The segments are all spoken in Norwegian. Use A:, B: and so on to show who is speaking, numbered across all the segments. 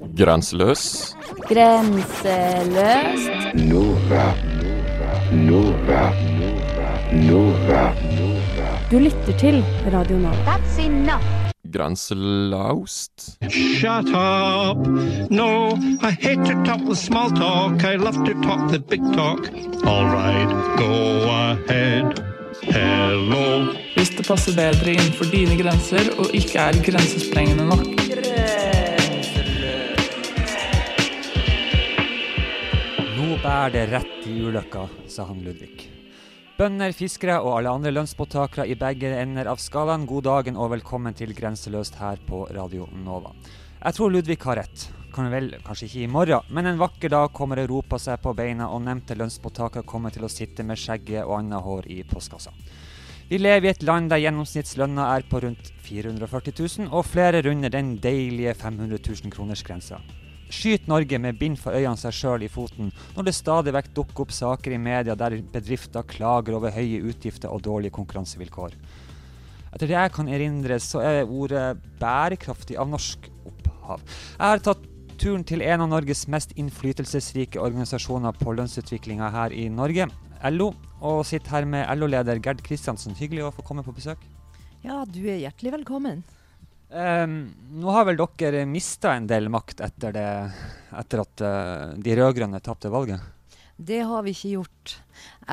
A: Grenseløs.
B: Grenseløst.
C: Nova. Nova. Nova.
B: Du lytter til Radio Nova.
D: That's enough.
A: Grenselaust.
E: Shut up! No, I hate to talk the small talk. I love to talk the big talk. All right, go ahead. Hello.
F: Hvis det passer bedre innenfor dine grenser og ikke er grensesprengende nok.
G: Bærer det rett i ulykka, sa han Ludvig. Bønder, fiskere og alle andre lønnsmottakere i begge ender av skalaen, god dagen og velkommen til Grenseløst her på Radio Nova. Jeg tror Ludvig har rett. Kan vel, kanskje ikke i morgen, men en vakker dag kommer Europa seg på beina, og nevnte lønnsmottakere kommer til å sitte med skjegget og annet hår i postkassa. Vi lever i et land der gjennomsnittslønna er på rundt 440 000, og flere runder den deilige 500 000 kroners-grensa. Skyt Norge med bind for øynene seg sjøl i foten når det stadig vekk dukker opp saker i media der bedrifter klager over høye utgifter og dårlige konkurransevilkår. Etter det jeg kan erindre, så er ordet bærekraftig av norsk opphav. Jeg har tatt turen til en av Norges mest innflytelsesrike organisasjoner på lønnsutviklinga her i Norge, LO, og sitter her med LO-leder Gerd Kristiansen. Hyggelig å få komme på besøk.
H: Ja, du er hjertelig velkommen.
G: Um, nå har vel dere mista en del makt etter, det, etter at uh, de rød-grønne tapte valget?
H: Det har vi ikke gjort.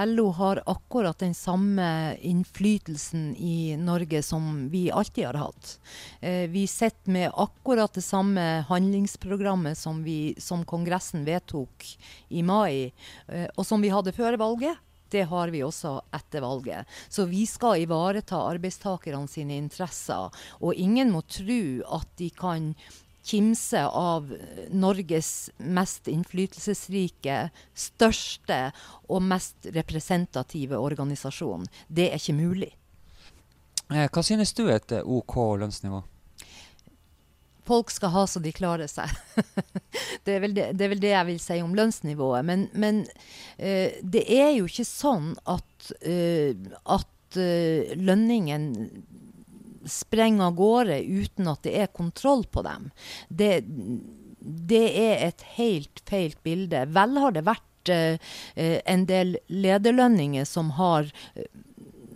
H: LO har akkurat den samme innflytelsen i Norge som vi alltid har hatt. Eh, vi sitter med akkurat det samme handlingsprogrammet som, vi, som Kongressen vedtok i mai, eh, og som vi hadde før valget. Det har vi også etter valget. Så vi skal ivareta arbeidstakerne sine interesser. Og ingen må tro at de kan kimse av Norges mest innflytelsesrike, største og mest representative organisasjon. Det er ikke mulig.
G: Eh, hva synes du er et eh, OK lønnsnivå?
H: Folk skal ha så de klarer seg. det, er det, det, er vel det jeg vil si om lønnsnivået. Men, men uh, det er jo ikke sånn at, uh, at uh, lønningen sprenger av gårde uten at det er kontroll på dem. Det, det er et helt feil bilde. Vel har det vært en del lederlønninger som har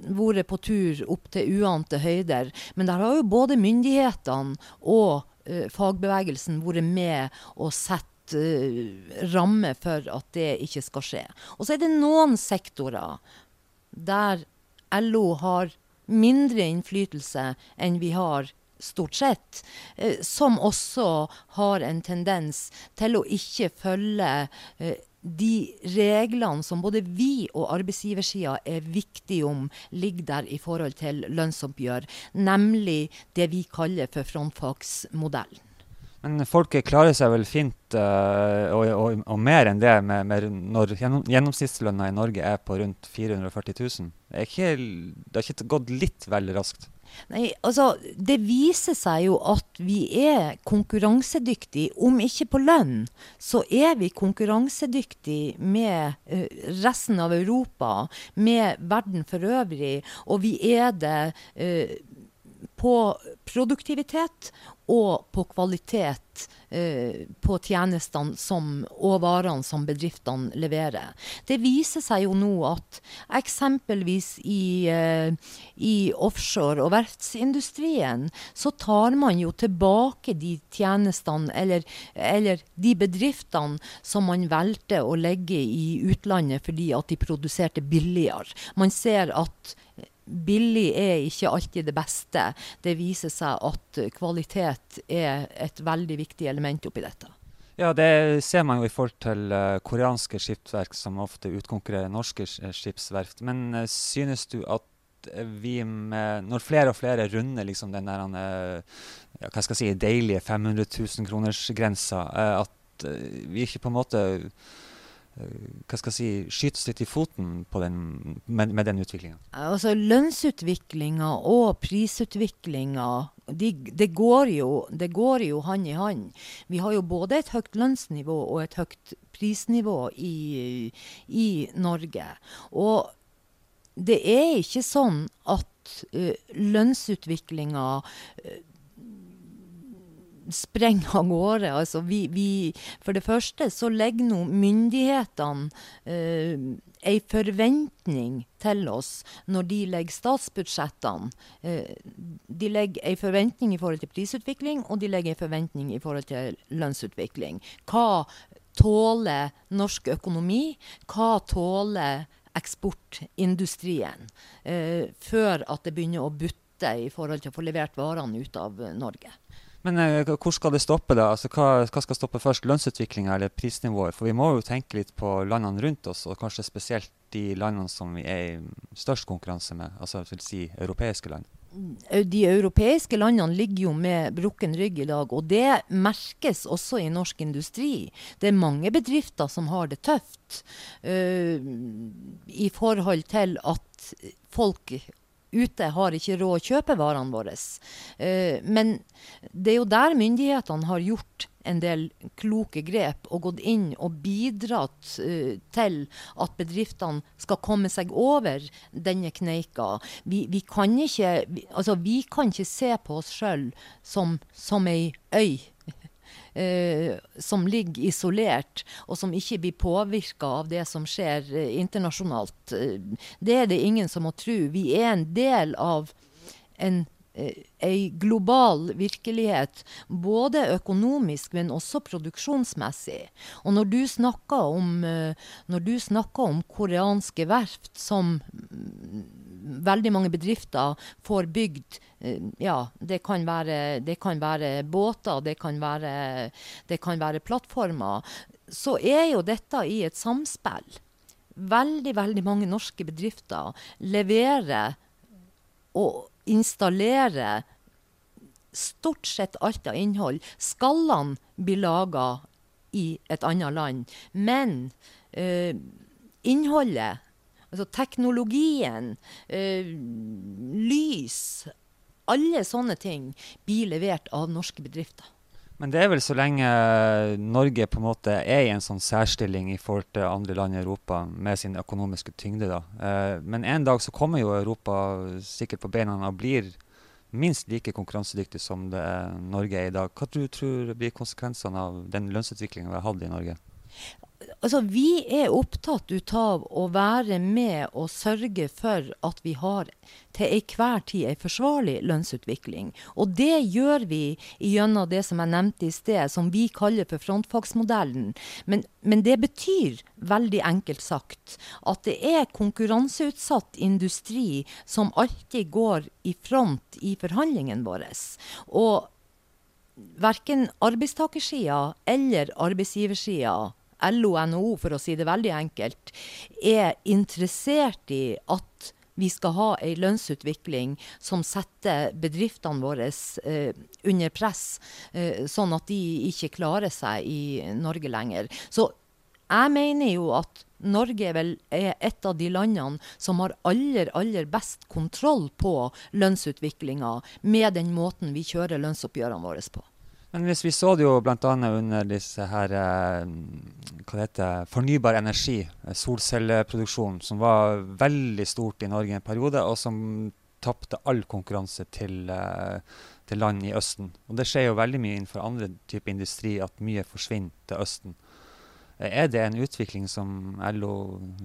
H: vært på tur opp til uante høyder. Men der har jo både myndighetene og fagbevegelsen vært med og sett ramme rammer for at det ikke skal skje. Og så er det noen sektorer der LO har mindre innflytelse enn vi har stort sett, uh, som også har en tendens til å ikke følge de reglene som både vi og arbeidsgiversida er viktige om, ligger der i forhold til lønnsoppgjør. Nemlig det vi kaller for frontfagsmodellen.
G: Men folket klarer seg vel fint, uh, og, og, og, mer enn det, med, med når gjennomsnittslønna i Norge er på rundt 440 000. Det, ikke, det har ikke gått litt vel raskt?
H: Nei, altså Det viser seg jo at vi er konkurransedyktige. Om ikke på lønn, så er vi konkurransedyktige med uh, resten av Europa, med verden for øvrig. Og vi er det uh, på produktivitet og på kvalitet eh, på tjenestene som, og varene som bedriftene leverer. Det viser seg jo nå at eksempelvis i, eh, i offshore- og verftsindustrien så tar man jo tilbake de tjenestene eller, eller de bedriftene som man valgte å legge i utlandet fordi at de produserte billigere. Man ser at billig er ikke alltid det beste. Det viser seg at kvalitet er et veldig viktig element oppi dette.
G: Ja, det ser man jo i forhold til uh, koreanske skipsverk som ofte utkonkurrerer norske skipsverft. Men uh, synes du at vi med, når flere og flere runder liksom den der, ja, hva skal jeg si, deilige 500 000 kroners-grensa, at vi ikke på en måte hva skal jeg si, skytes litt i foten den, med, med, den utviklinga?
H: Altså, lønnsutviklinga og prisutviklinga de, det, går jo, det går jo hand i hand. Vi har jo både et høyt lønnsnivå og et høyt prisnivå i, i Norge. Og det er ikke sånn at uh, lønnsutviklinga uh, sprenger av gårde. Altså, vi, vi, for det første så legger nå myndighetene eh, ei forventning til oss når de legger statsbudsjettene. Eh, de legger ei forventning i forhold til prisutvikling, og de legger ei forventning i forhold til lønnsutvikling. Hva tåler norsk økonomi? Hva tåler eksportindustrien? Eh, før at det begynner å butte i forhold til å få levert varene ut av Norge.
G: Men eh, hvor skal det stoppe, da? Altså, hva, hva skal stoppe først? Lønnsutviklinga eller prisnivået? For vi må jo tenke litt på landene rundt oss, og kanskje spesielt de landene som vi er i størst konkurranse med, altså vil si europeiske land.
H: De europeiske landene ligger jo med brukken rygg i dag, og det merkes også i norsk industri. Det er mange bedrifter som har det tøft uh, i forhold til at folk ute har ikke råd å kjøpe varene våre. Uh, men det er jo der myndighetene har gjort en del kloke grep og gått inn og bidratt uh, til at bedriftene skal komme seg over denne kneika. Vi, vi, kan, ikke, vi, altså, vi kan ikke se på oss sjøl som, som ei øy. Uh, som ligger isolert, og som ikke blir påvirka av det som skjer eh, internasjonalt. Uh, det er det ingen som må tro. Vi er en del av en ei global virkelighet, både økonomisk, men også produksjonsmessig. Og når du snakker om, når du snakker om koreanske verft som veldig mange bedrifter får bygd ja, det kan være, det kan være båter, det kan være, det kan være plattformer. Så er jo dette i et samspill. Veldig, veldig mange norske bedrifter leverer og installerer stort sett alt av innhold. Skallene blir laga i et annet land. Men eh, innholdet, altså teknologien, eh, lys Alle sånne ting blir levert av norske bedrifter.
G: Men det er vel så lenge Norge på en måte er i en sånn særstilling i forhold til andre land i Europa med sin økonomiske tyngde. da. Eh, men en dag så kommer jo Europa sikkert på beina og blir minst like konkurransedyktig som det er Norge er i dag. Hva du tror blir konsekvensene av den lønnsutviklingen vi har hatt i Norge?
H: Altså, vi er opptatt av å være med og sørge for at vi har til enhver tid en forsvarlig lønnsutvikling. Og det gjør vi gjennom det som jeg nevnte i sted, som vi kaller for frontfagsmodellen. Men, men det betyr, veldig enkelt sagt, at det er konkurranseutsatt industri som alltid går i front i forhandlingene våre. Og verken arbeidstakersida eller arbeidsgiversida LO og NHO, for å si det veldig enkelt, er interessert i at vi skal ha ei lønnsutvikling som setter bedriftene våre eh, under press, eh, sånn at de ikke klarer seg i Norge lenger. Så jeg mener jo at Norge vel er et av de landene som har aller, aller best kontroll på lønnsutviklinga med den måten vi kjører lønnsoppgjørene våre på.
G: Men hvis vi så det jo bl.a. under disse her eh, hva det heter, fornybar energi, eh, solcelleproduksjon, som var veldig stort i Norge en periode, og som tapte all konkurranse til, eh, til land i Østen. Og det skjer jo veldig mye innenfor andre typer industri at mye forsvinner til Østen. Er det en utvikling som LO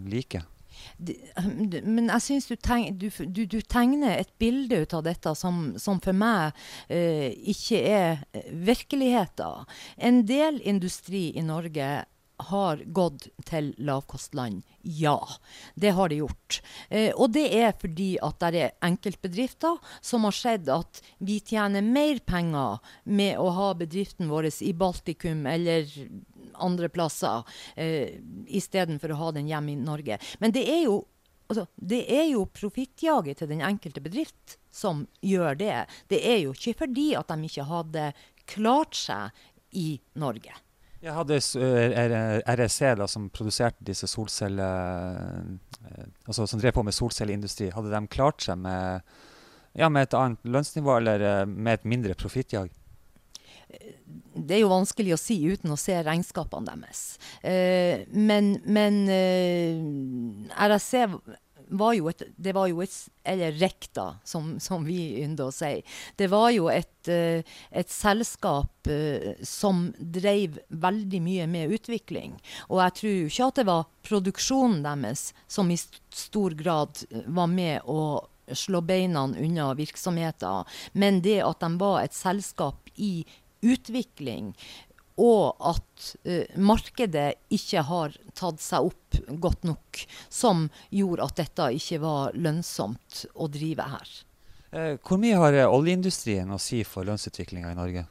G: liker?
H: Men jeg syns du, du, du, tegner et bilde ut av dette som, som for meg eh, ikke er virkeligheten. En del industri i Norge har gått til lavkostland. Ja, det har det gjort. Eh, og det er fordi at det er enkeltbedrifter som har sett at vi tjener mer penger med å ha bedriften vår i Baltikum eller andre plasser, eh, istedenfor å ha den hjemme i Norge. Men det er jo Altså, det er jo profittjaget til den enkelte bedrift som gjør det. Det er jo ikke fordi at de ikke hadde klart seg i Norge.
G: Jeg hadde REC, da, som produserte disse solceller altså Som drev på med solcelleindustri. Hadde de klart seg med, ja, med et annet lønnsnivå eller eh, med et mindre profittjag?
H: det er jo vanskelig å si uten å se regnskapene deres. Eh, men, men eh, RSC var jo et, det var jo et Eller Rekta, som, som vi ynder å si. Det var jo et, eh, et selskap eh, som drev veldig mye med utvikling. Og jeg tror ikke at det var produksjonen deres som i stor grad eh, var med å slå beina unna virksomheter, men det at de var et selskap i utvikling, og at uh, markedet ikke har tatt seg opp godt nok, som gjorde at dette ikke var lønnsomt å drive her.
G: Eh, hvor mye har eh, oljeindustrien å si for lønnsutviklinga i Norge?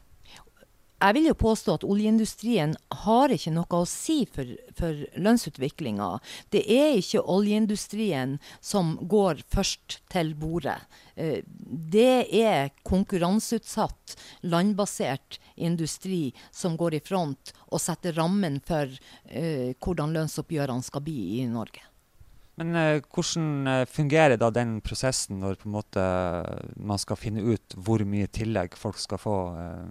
H: Jeg vil jo påstå at oljeindustrien har ikke noe å si for, for lønnsutviklinga. Det er ikke oljeindustrien som går først til bordet. Eh, Det er konkurranseutsatt, landbasert industri som går i front og setter rammen for eh, hvordan lønnsoppgjørene skal bli i Norge.
G: Men eh, hvordan eh, fungerer da den prosessen når man skal finne ut hvor mye tillegg folk skal få eh,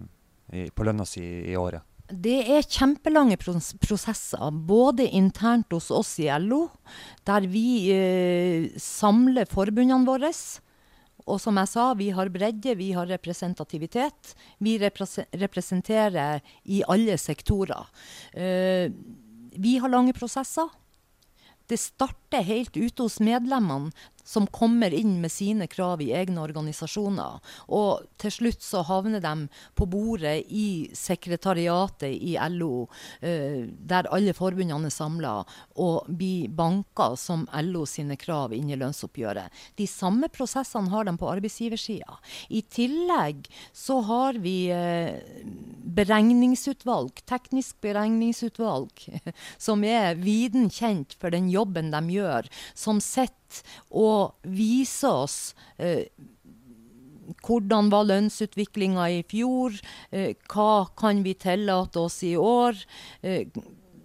G: på lønna si i året?
H: Det er kjempelange pros- prosesser, både internt hos oss i LO, der vi eh, samler forbundene våre. Og som jeg sa, vi har bredde, vi har representativitet. Vi represe- representerer i alle sektorer. Eh, vi har lange prosesser. Det starter helt ute hos medlemmene, som kommer inn med sine krav i egne organisasjoner. Og til slutt så havner de på bordet i sekretariatet i LO, eh, der alle forbundene er samla, og blir banka som LO sine krav inn i lønnsoppgjøret. De samme prosessene har de på arbeidsgiversida. I tillegg så har vi eh, beregningsutvalg, teknisk beregningsutvalg, som er viden kjent for den jobben de gjør, som sitter og viser oss eh, hvordan var lønnsutviklinga i fjor, eh, hva kan vi tillate oss i år. Eh,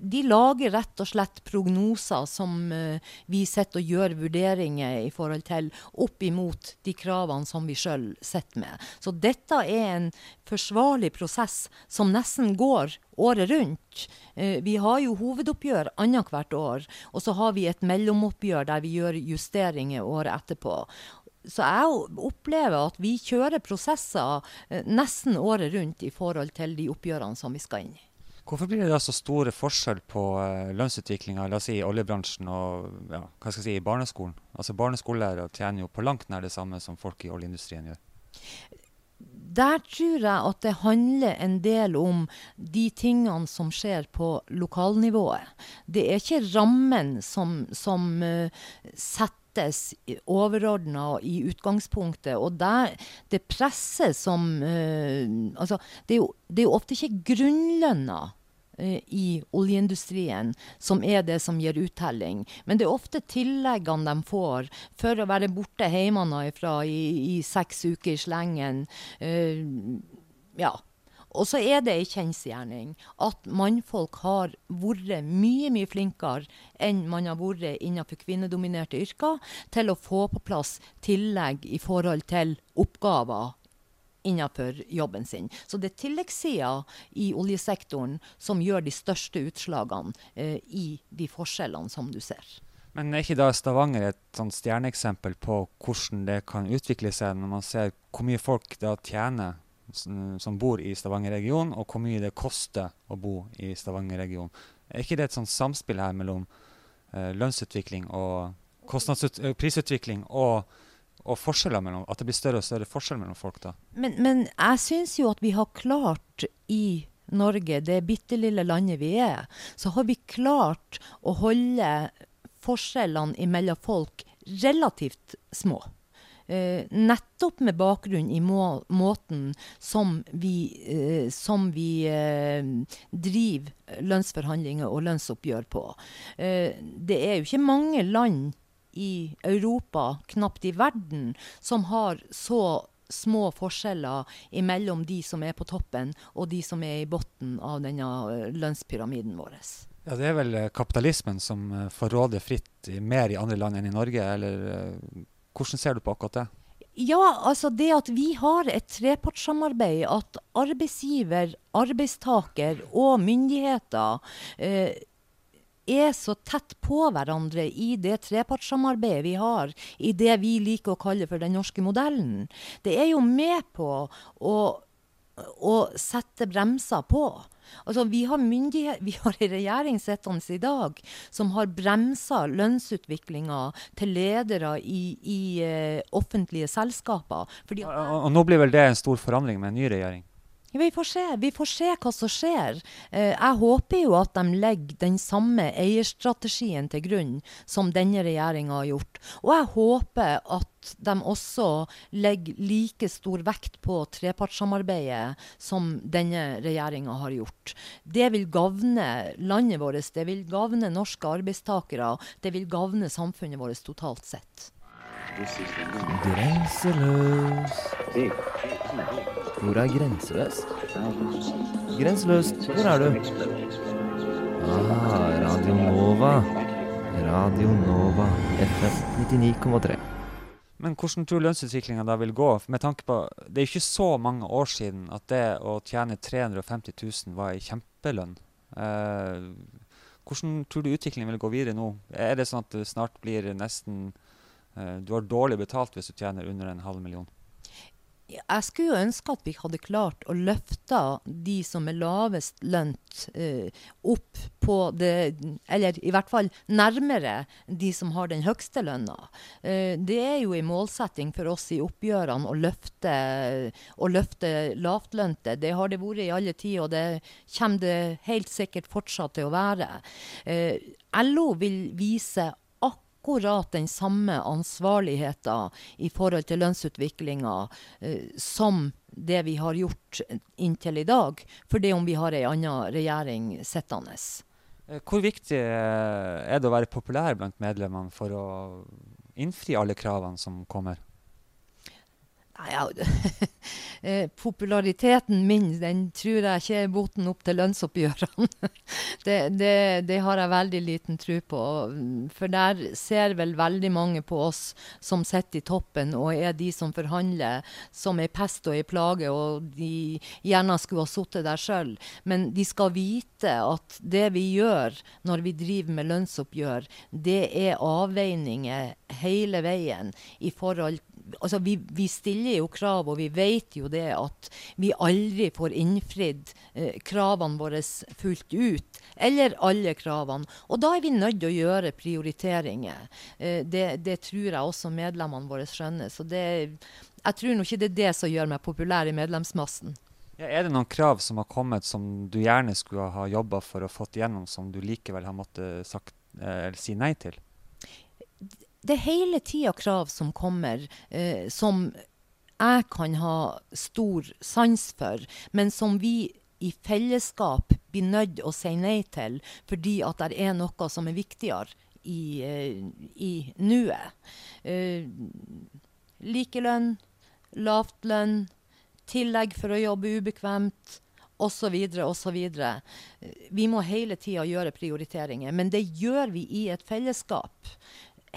H: de lager rett og slett prognoser som eh, vi sitter og gjør vurderinger i forhold til, opp imot de kravene som vi sjøl sitter med. Så dette er en forsvarlig prosess som nesten går året rundt. Eh, vi har jo hovedoppgjør annethvert år, og så har vi et mellomoppgjør der vi gjør justeringer året etterpå. Så jeg opplever at vi kjører prosesser eh, nesten året rundt i forhold til de oppgjørene som vi skal inn i.
G: Hvorfor blir det da så store forskjell på uh, lønnsutviklinga si, i oljebransjen og ja, hva skal jeg si, i barneskolen? Altså Barneskolelærere tjener jo på langt nær det samme som folk i oljeindustrien gjør.
H: Der tror jeg at det handler en del om de tingene som skjer på lokalnivået. Det er ikke rammen som, som uh, settes overordna i utgangspunktet. Og der, det presset som uh, Altså, det er, jo, det er jo ofte ikke grunnlønna uh, i oljeindustrien som er det som gir uttelling. Men det er ofte tilleggene de får for å være borte hjemmefra i, i seks uker i slengen. Uh, ja. Og så er det ei kjensgjerning at mannfolk har vært mye mye flinkere enn man har vært innenfor kvinnedominerte yrker til å få på plass tillegg i forhold til oppgaver innenfor jobben sin. Så det er tilleggssida i oljesektoren som gjør de største utslagene eh, i de forskjellene som du ser.
G: Men er ikke da Stavanger et sånt stjerneeksempel på hvordan det kan utvikle seg, når man ser hvor mye folk da tjener som bor i Stavanger-regionen, og hvor mye det koster å bo i Stavanger-regionen? Er ikke det et sånt samspill her mellom eh, lønnsutvikling og eh, prisutvikling og, og forskjeller mellom At det blir større og større forskjell mellom folk da?
H: Men, men jeg syns jo at vi har klart i Norge, det bitte lille landet vi er, så har vi klart å holde forskjellene mellom folk relativt små. Eh, nettopp med bakgrunn i må, måten som vi, eh, som vi eh, driver lønnsforhandlinger og lønnsoppgjør på. Eh, det er jo ikke mange land i Europa, knapt i verden, som har så små forskjeller mellom de som er på toppen og de som er i bunnen av denne eh, lønnspyramiden vår.
G: Ja, Det er vel kapitalismen som får råde fritt mer i andre land enn i Norge, eller hvordan ser du på akkurat det?
H: Ja, altså det at vi har et trepartssamarbeid, at arbeidsgiver, arbeidstaker og myndigheter eh, er så tett på hverandre i det trepartssamarbeidet vi har, i det vi liker å kalle for den norske modellen. Det er jo med på å, å sette bremser på. Altså, vi har myndighet, vi har en regjering sittende i dag som har bremsa lønnsutviklinga til ledere i, i uh, offentlige selskaper.
G: Og, og, og nå blir vel det en stor forandring med en ny regjering?
H: Ja, vi får se. Vi får se hva som skjer. Eh, jeg håper jo at de legger den samme eierstrategien til grunn som denne regjeringa har gjort. Og jeg håper at de også legger like stor vekt på trepartssamarbeidet som denne regjeringa har gjort. Det vil gagne landet vårt, det vil gagne norske arbeidstakere, det vil gagne samfunnet vårt totalt sett.
D: Grenseløs. Hvor er grenseløs? Grenseløs, hvor er du? Ah, Radio Nova. Radio Nova. FM 99,3.
G: Men hvordan tror du lønnsutviklinga da vil gå? Med tanke på, Det er ikke så mange år siden at det å tjene 350 000 var ei kjempelønn. Eh, hvordan tror du utviklingen vil gå videre nå? Er det sånn at det snart blir nesten eh, Du har dårlig betalt hvis du tjener under en halv million?
H: Jeg skulle jo ønske at vi hadde klart å løfte de som er lavest lønt, eh, opp på det Eller i hvert fall nærmere de som har den høgste lønna. Eh, det er jo en målsetting for oss i oppgjørene å løfte, å løfte lavtlønte. Det har det vært i alle tider, og det kommer det helt sikkert fortsatt til å være. Eh, LO vil vise akkurat den samme ansvarligheten i forhold til lønnsutviklinga eh, som det vi har gjort inntil i dag, for det om vi har ei anna regjering sittende.
G: Eh, Hvor viktig eh, er det å være populær blant medlemmene for å innfri alle kravene som kommer?
H: Nei, ja, eh, populariteten min den tror jeg ikke er boten opp til lønnsoppgjørene. det, det, det har jeg veldig liten tro på. For der ser vel veldig mange på oss som sitter i toppen og er de som forhandler, som ei pest og ei plage, og de gjerne skulle ha sittet der sjøl. Men de skal vite at det vi gjør når vi driver med lønnsoppgjør, det er avveininger hele veien i forhold altså vi, vi, stiller jo krav, og vi vet jo det at vi aldri får innfridd eh, kravene våre fullt ut. Eller alle kravene. Og da er vi nødt til å gjøre prioriteringer. Eh, det, det, tror jeg også medlemmene våre skjønner. Så det, jeg tror nå ikke det er det som gjør meg populær i medlemsmassen.
G: Ja, er det noen krav som har kommet som du gjerne skulle ha jobba for å fått igjennom, som du likevel har måttet sagt, eh, si nei til?
H: det er hele tida krav som kommer, eh, som jeg kan ha stor sans for, men som vi i fellesskap blir nødt å si nei til fordi at det er noe som er viktigere i, eh, i nuet. Uh, likelønn, lavt lønn, tillegg for å jobbe ubekvemt osv. osv. Vi må hele tida gjøre prioriteringer, men det gjør vi i et fellesskap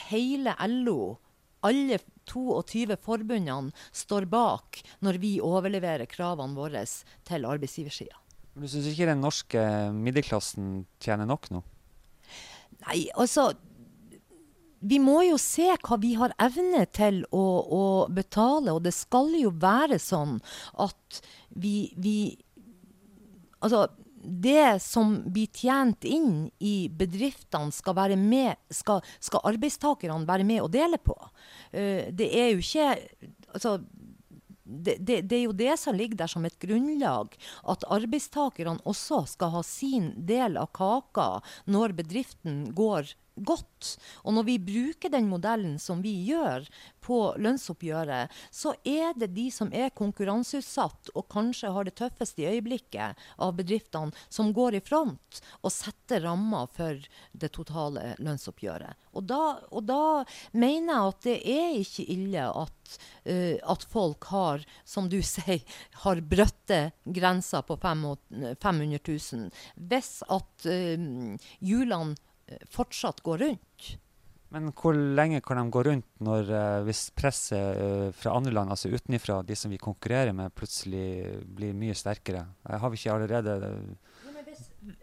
H: hele LO, alle 22 forbundene, står bak når vi overleverer kravene våre til arbeidsgiversida.
G: Men du syns ikke den norske middelklassen tjener nok nå?
H: Nei, altså vi må jo se hva vi har evne til å, å betale, og det skal jo være sånn at vi, vi Altså det som blir tjent inn i bedriftene, skal, være med, skal, skal arbeidstakerne være med og dele på. Uh, det er jo ikke altså, det, det, det, er jo det som ligger der som et grunnlag, at arbeidstakerne også skal ha sin del av kaka når bedriften går godt. Og når vi bruker den modellen som vi gjør på lønnsoppgjøret, så er det de som er konkurranseutsatt og kanskje har det tøffeste i øyeblikket av bedriftene, som går i front og setter rammer for det totale lønnsoppgjøret. Og da, og da mener jeg at det er ikke ille at, uh, at folk har, som du sier, har brøtte grenser på 500 000. Hvis at uh, hjulene fortsatt gå rundt.
G: Men hvor lenge kan de gå rundt når, uh, hvis presset uh, fra andre land, altså utenfra, de som vi konkurrerer med, plutselig blir mye sterkere? Har vi ikke allerede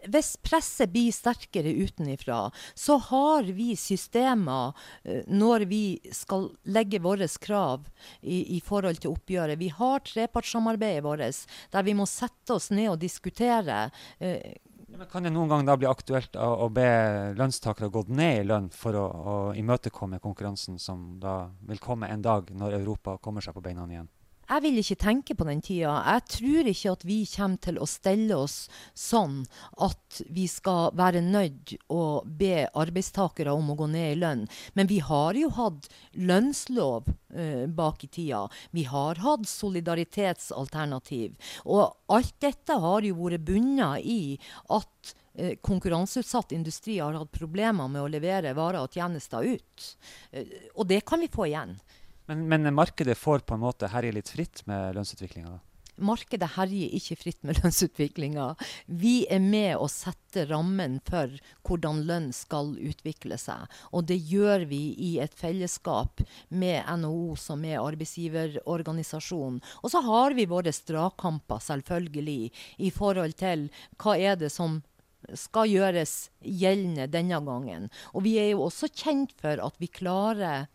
H: hvis, presset blir sterkere utenifra, så har vi systemer eh, når vi skal legge våre krav i, i forhold til oppgjøret. Vi har trepartssamarbeidet vårt, der vi må sette oss ned og diskutere. eh,
G: Men kan det noen gang da bli aktuelt å, å be lønnstakere gått ned i lønn for å, å imøtekomme konkurransen som da vil komme en dag når Europa kommer seg på beina igjen?
H: Jeg vil ikke tenke på den tida. Jeg tror ikke at vi kommer til å stelle oss sånn at vi skal være nødt å be arbeidstakere om å gå ned i lønn. Men vi har jo hatt lønnslov eh, bak i tida. Vi har hatt solidaritetsalternativ. Og alt dette har jo vært bundet i at eh, konkurranseutsatt industri har hatt problemer med å levere varer og tjenester ut. Eh, og det kan vi få igjen.
G: Men, men markedet får på en måte herje litt fritt med lønnsutviklinga?
H: Markedet herjer ikke fritt med lønnsutviklinga. Vi er med å sette rammen for hvordan lønn skal utvikle seg. Og det gjør vi i et fellesskap med NHO, som er arbeidsgiverorganisasjon. Og så har vi våre dragkamper, selvfølgelig, i forhold til hva er det som skal gjøres gjeldende denne gangen. Og vi er jo også kjent for at vi klarer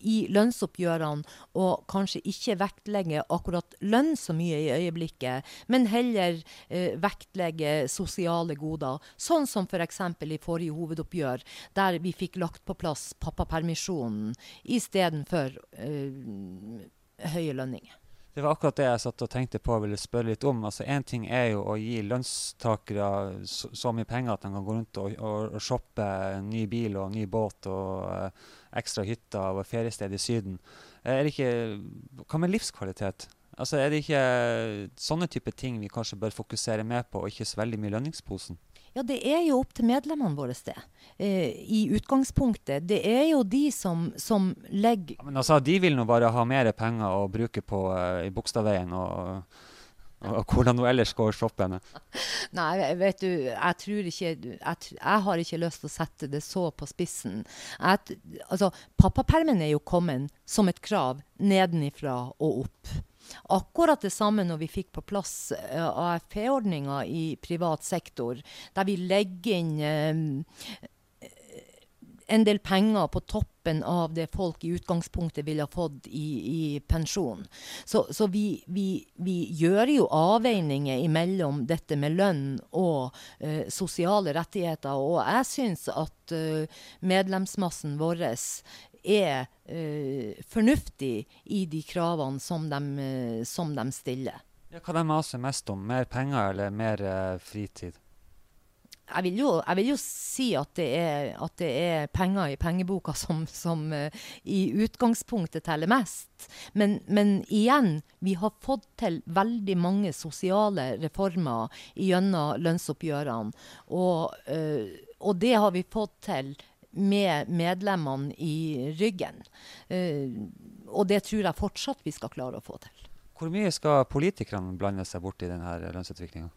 H: i lønnsoppgjørene og kanskje ikke vektlegge akkurat lønn så mye i øyeblikket, men heller eh, vektlegge sosiale goder. Sånn som f.eks. For i forrige hovedoppgjør, der vi fikk lagt på plass pappapermisjonen istedenfor eh, høye lønninger.
G: Det var akkurat det jeg satt og tenkte på og ville spørre litt om. Altså Én ting er jo å gi lønnstakere så, så, mye penger at de kan gå rundt og, og, og shoppe ny bil og ny båt og uh, ekstra hytter og feriested i Syden. Er det ikke, hva med livskvalitet? Altså Er det ikke sånne type ting vi kanskje bør fokusere mer på, og ikke så veldig mye lønningsposen?
H: Ja, det er jo opp til medlemmene våre, det. Eh, I utgangspunktet. Det er jo de som, som legger
G: ja, Men altså, de vil nå bare ha mer penger å bruke på eh, i Bogstadveien og, og, og hvordan noe ellers går shoppende.
H: Nei, vet du, jeg tror ikke jeg, jeg, har ikke lyst til å sette det så på spissen. Jeg, altså, Pappapermen er jo kommet som et krav nedenifra og opp. Akkurat det samme når vi fikk på plass eh, AFP-ordninga i privat sektor, der vi legger inn uh, en del penger på toppen av det folk i utgangspunktet ville ha fått i, i pensjon. Så, så vi, vi, vi, gjør jo avveininger mellom dette med lønn og uh, sosiale rettigheter. Og jeg syns at uh, medlemsmassen vår er uh, fornuftig i de kravene som de, uh, som de stiller.
G: Ja, hva de maser mest om? Mer penger eller mer uh, fritid?
H: Jeg vil, jo, jeg vil, jo, si at det, er, at det er penger i pengeboka som, som i utgangspunktet teller mest. Men, men, igjen, vi har fått til veldig mange sosiale reformer gjennom lønnsoppgjørene. Og, og det har vi fått til med medlemmene i ryggen. Uh, og det tror jeg fortsatt vi skal klare å få til.
G: Hvor mye skal politikerne blande seg bort i denne lønnsutviklinga?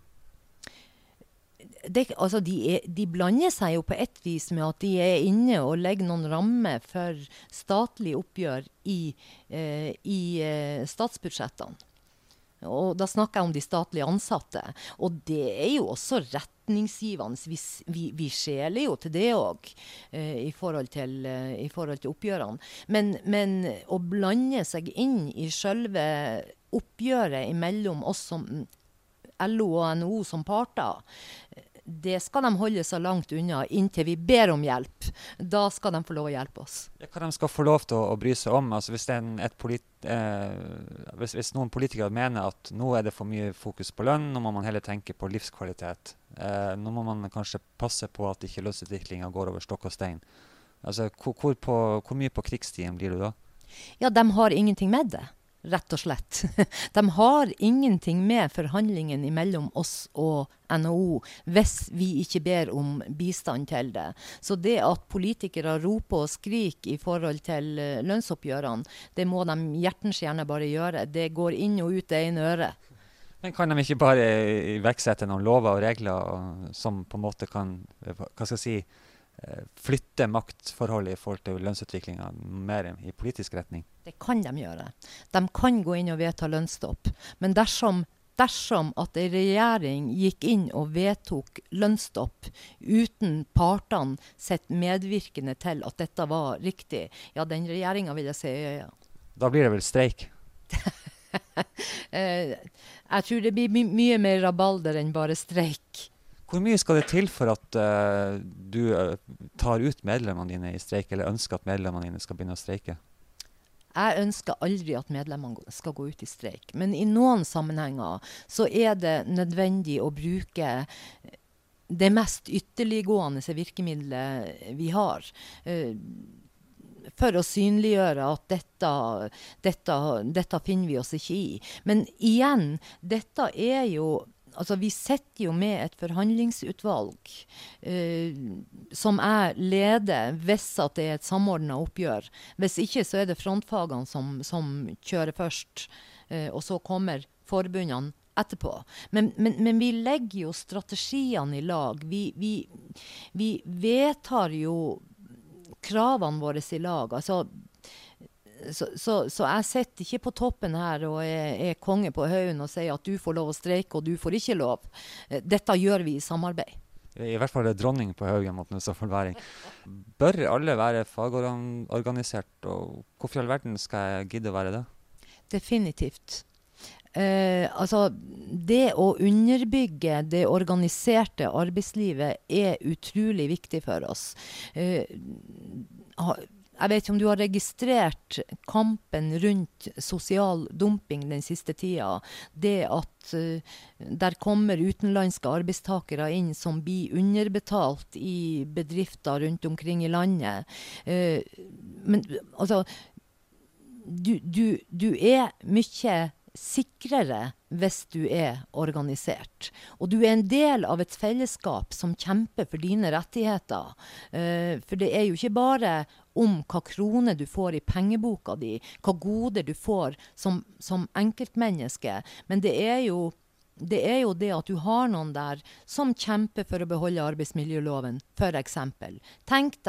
H: Det, altså de, er, de, blander seg jo på et vis med at de er inne og legger noen rammer for statlig oppgjør i, eh, i eh, statsbudsjettene. Og da snakker jeg om de statlige ansatte. Og det er jo også retningsgivende. Vi, vi, vi skjeler jo til det òg eh, i, eh, i forhold til oppgjørene. Men, men, å blande seg inn i sjølve oppgjøret mellom oss som LO og NHO som parter, det skal de holde så langt unna inntil vi ber om hjelp. Da skal de få lov å hjelpe oss.
G: Ja, hva de skal få lov til å, å bry seg om? Altså, hvis, en, polit, eh, hvis, hvis, noen politikere mener at nå er det for mye fokus på lønn, nå må man heller tenke på livskvalitet. Eh, nå må man kanskje passe på at ikke lønnsutviklinga går over stokk og stein. Altså, hvor, hvor, på, hvor mye på krigstiden blir du da?
H: Ja, de har ingenting med det rett og slett. De har ingenting med forhandlingene mellom oss og NHO hvis vi ikke ber om bistand til det. Så det at politikere roper og skriker i forhold til eh, lønnsoppgjørene, det må de hjertens gjerne bare gjøre. Det går inn og ut det ene øret.
G: Men kan de ikke bare iverksette noen lover og regler som på en måte kan hva skal jeg si, flytte maktforholdet i forhold til lønnsutviklinga mer i politisk retning?
H: Det kan de gjøre. De kan gå inn og vedta lønnsstopp. Men dersom dersom at ei regjering gikk inn og vedtok lønnsstopp uten partene sitt medvirkende til at dette var riktig, ja, den regjeringa vil jeg se i øya.
G: Da blir det vel streik?
H: Eh, jeg tror det blir my mye mer rabalder enn bare streik.
G: Hvor mye skal det til for at uh, du uh, tar ut medlemmene dine i streik, eller ønsker at medlemmene dine skal begynne å streike?
H: Jeg ønsker aldri at medlemmene skal gå ut i streik, men i noen sammenhenger så er det nødvendig å bruke det mest ytterliggående virkemidlet vi har. Uh, for å synliggjøre at dette, dette, dette finner vi oss ikke i. Men igjen, dette er jo Altså, vi sitter jo med et forhandlingsutvalg eh, som jeg leder hvis at det er et samordna oppgjør. Hvis ikke så er det frontfagene som, som kjører først, eh, og så kommer forbundene etterpå. Men, men, men, vi legger jo strategiene i lag. Vi, vi, vi vedtar jo kravene våre i lag. Altså, så, så, så, jeg sitter ikke på toppen her og er, er konge på haugen og sier at du får lov å streike, og du får ikke lov. Dette gjør vi i samarbeid.
G: I hvert fall er dronning på haugen mot Nusa-forværing. Bør alle være fagorganisert, og hvorfor i all verden skal jeg gidde å være det?
H: Definitivt. Eh, altså, det å underbygge det organiserte arbeidslivet er utrolig viktig for oss. Eh, jeg vet ikke om du har registrert kampen rundt sosial dumping den siste tida. Det at uh, der kommer utenlandske arbeidstakere inn som blir underbetalt i bedrifter rundt omkring i landet. Uh, men altså du, du, du er mye sikrere hvis du er organisert. Og du er en del av et fellesskap som kjemper for dine rettigheter. Uh, for det er jo ikke bare om hva kroner du får i pengeboka di, hva goder du får som, som enkeltmenneske, men det er jo det er jo det at du har noen der som kjemper for å beholde arbeidsmiljøloven, f.eks. Tenk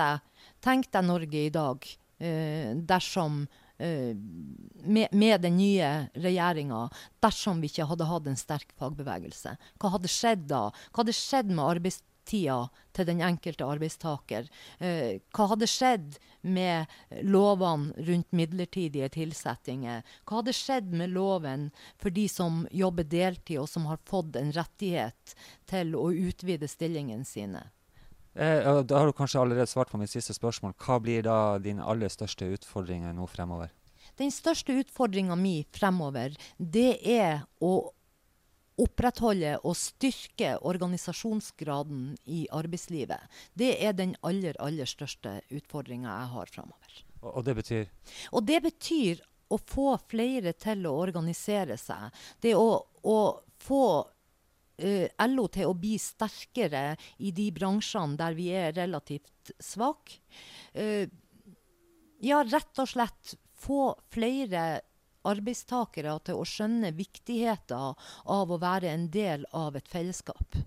H: tenk deg Norge i dag eh, dersom eh, med, med, den nye regjeringa, dersom vi ikke hadde hatt en sterk fagbevegelse. Hva hadde skjedd da? Hva hadde skjedd med arbeidstida til den enkelte arbeidstaker? Eh, hva hadde skjedd med lovene rundt midlertidige tilsettinger? Hva hadde skjedd med loven for de som jobber deltid, og som har fått en rettighet til å utvide stillingene sine?
G: Eh, da har du kanskje allerede svart på mitt siste spørsmål. Hva blir da dine aller største utfordringer nå fremover?
H: Den største utfordringa mi fremover, det er å opprettholde og styrke organisasjonsgraden i arbeidslivet. Det er den aller, aller største utfordringa jeg har fremover.
G: Og, og det betyr?
H: Og det betyr å få flere til å organisere seg. Det å, å få uh, LO til å bli sterkere i de bransjene der vi er relativt svake. Uh, ja, rett og slett få flere arbeidstakere til å skjønne viktigheten av å være en del av et fellesskap.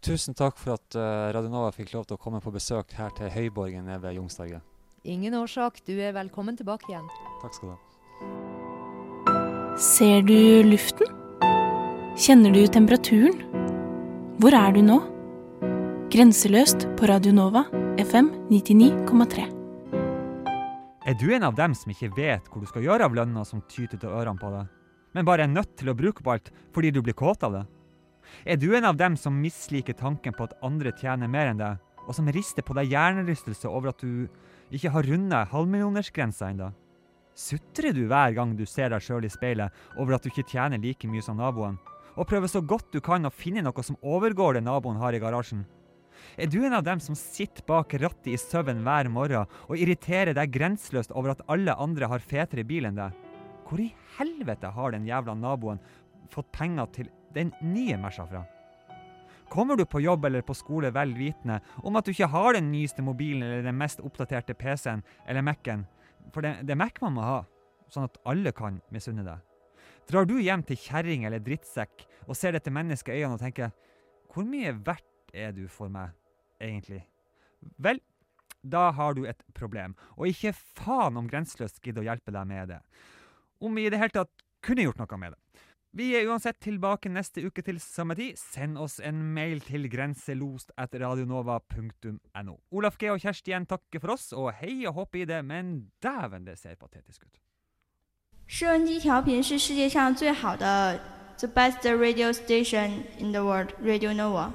G: Tusen takk for at uh, Radionova fikk lov til å komme på besøk her til Høyborgen nede ved Youngstorget.
H: Ingen årsak. Du er velkommen tilbake igjen.
G: Takk skal du ha.
B: Ser du luften? Kjenner du temperaturen? Hvor er du nå? Grenseløst på Radionova FM 99,3.
G: Er du en av dem som ikke vet hvor du skal gjøre av lønna som tyter til ørene på deg, men bare er nødt til å bruke på alt fordi du blir kåt av det? Er du en av dem som misliker tanken på at andre tjener mer enn deg, og som rister på deg hjernerystelse over at du ikke har rundet halvmillionersgrensa ennå? Sutrer du hver gang du ser deg sjøl i speilet over at du ikke tjener like mye som naboen, og prøver så godt du kan å finne noe som overgår det naboen har i garasjen? Er du en av dem som sitter bak rattet i søvn hver morgen og irriterer deg grenseløst over at alle andre har fetere bil enn deg? Hvor i helvete har den jævla naboen fått penger til den nye Merca fra? Kommer du på jobb eller på skole vel vitende om at du ikke har den nyeste mobilen eller den mest oppdaterte PC-en eller Mac-en, for det, det er Mac man må ha, sånn at alle kan misunne deg? Drar du hjem til kjerring eller drittsekk og ser dette mennesket i øynene og tenker hvor mye verdt er du for meg, egentlig? Vel, da har du et problem, og ikke faen om Grenseløst gidder å hjelpe deg med det. Om vi i det hele tatt kunne gjort noe med det. Vi er uansett tilbake neste uke til samme tid. Send oss en mail til grenselost.radionova.no. Olaf G og Kjersti igjen takker for oss, og hei og hopp i det, men dæven, det ser patetisk ut.
I: 收音机调频是世界上最好的 the best radio station in the world, Radio Nova.